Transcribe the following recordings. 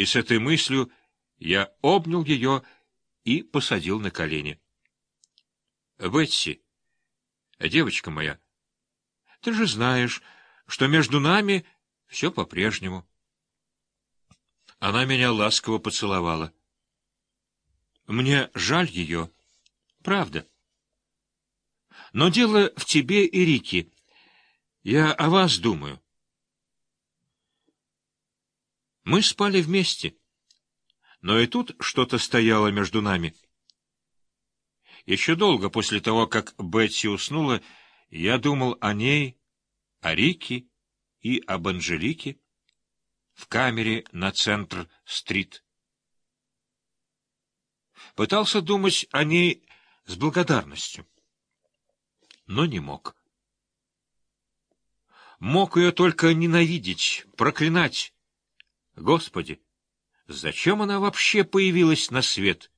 И с этой мыслью я обнял ее и посадил на колени. — Бетси, девочка моя, ты же знаешь, что между нами все по-прежнему. Она меня ласково поцеловала. Мне жаль ее, правда. Но дело в тебе и Рике. Я о вас думаю. Мы спали вместе, но и тут что-то стояло между нами. Еще долго после того, как Бетси уснула, я думал о ней, о Рике и об Анжелике в камере на Центр-стрит. Пытался думать о ней с благодарностью, но не мог. Мог ее только ненавидеть, проклинать. Господи, зачем она вообще появилась на свет?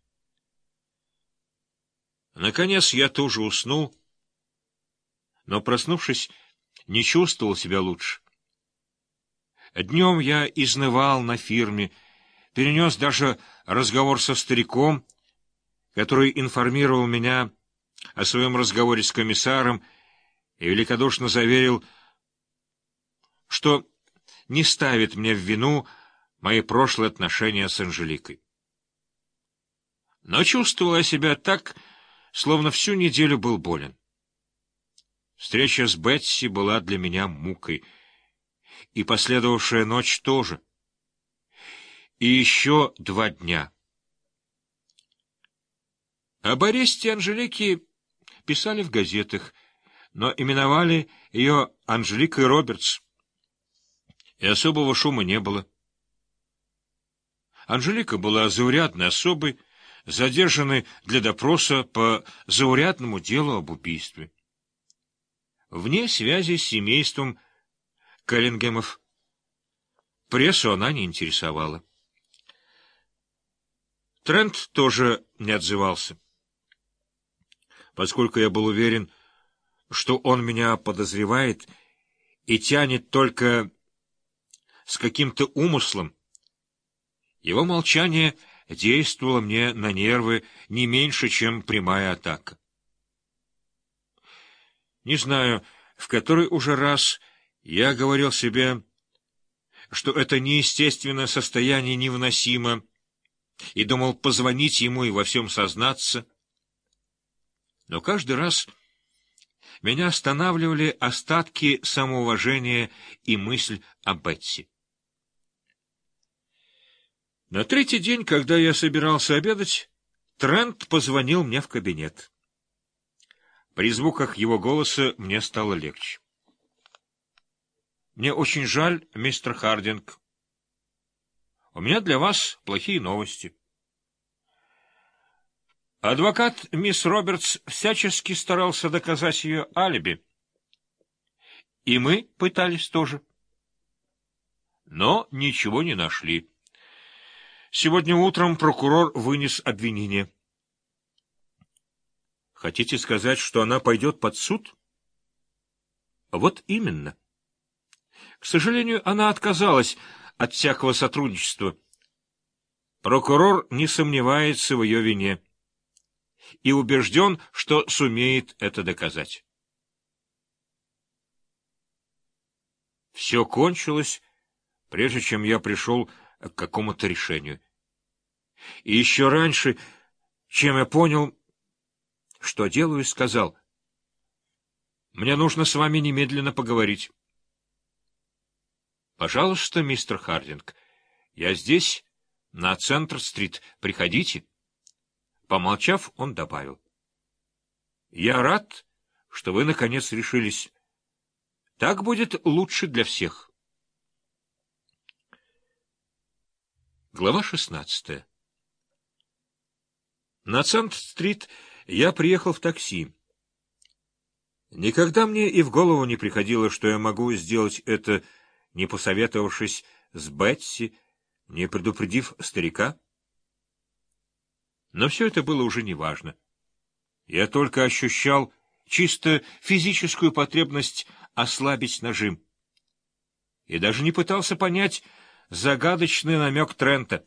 Наконец я тоже уснул, но, проснувшись, не чувствовал себя лучше. Днем я изнывал на фирме, перенес даже разговор со стариком, который информировал меня о своем разговоре с комиссаром и великодушно заверил, что не ставит мне в вину мои прошлые отношения с Анжеликой. Но чувствовал я себя так, словно всю неделю был болен. Встреча с Бетси была для меня мукой, и последовавшая ночь тоже. И еще два дня. Об аресте Анжелики писали в газетах, но именовали ее Анжеликой Робертс, и особого шума не было. Анжелика была заурядной особой, задержанной для допроса по заурядному делу об убийстве вне связи с семейством Каллингемов. Прессу она не интересовала. Трент тоже не отзывался. Поскольку я был уверен, что он меня подозревает и тянет только с каким-то умыслом, его молчание действовало мне на нервы не меньше, чем прямая атака. Не знаю, в который уже раз я говорил себе, что это неестественное состояние невыносимо, и думал позвонить ему и во всем сознаться. Но каждый раз меня останавливали остатки самоуважения и мысль о Бетси. На третий день, когда я собирался обедать, Трент позвонил мне в кабинет. При звуках его голоса мне стало легче. — Мне очень жаль, мистер Хардинг. У меня для вас плохие новости. Адвокат мисс Робертс всячески старался доказать ее алиби. И мы пытались тоже. Но ничего не нашли. Сегодня утром прокурор вынес обвинение. Хотите сказать, что она пойдет под суд? Вот именно. К сожалению, она отказалась от всякого сотрудничества. Прокурор не сомневается в ее вине и убежден, что сумеет это доказать. Все кончилось, прежде чем я пришел к какому-то решению. И еще раньше, чем я понял, что делаю, сказал. Мне нужно с вами немедленно поговорить. Пожалуйста, мистер Хардинг, я здесь, на Центр-стрит. Приходите. Помолчав, он добавил. Я рад, что вы, наконец, решились. Так будет лучше для всех. Глава шестнадцатая На Центр-стрит я приехал в такси. Никогда мне и в голову не приходило, что я могу сделать это, не посоветовавшись с Бетси, не предупредив старика. Но все это было уже неважно. Я только ощущал чисто физическую потребность ослабить нажим. И даже не пытался понять, Загадочный намек Трента.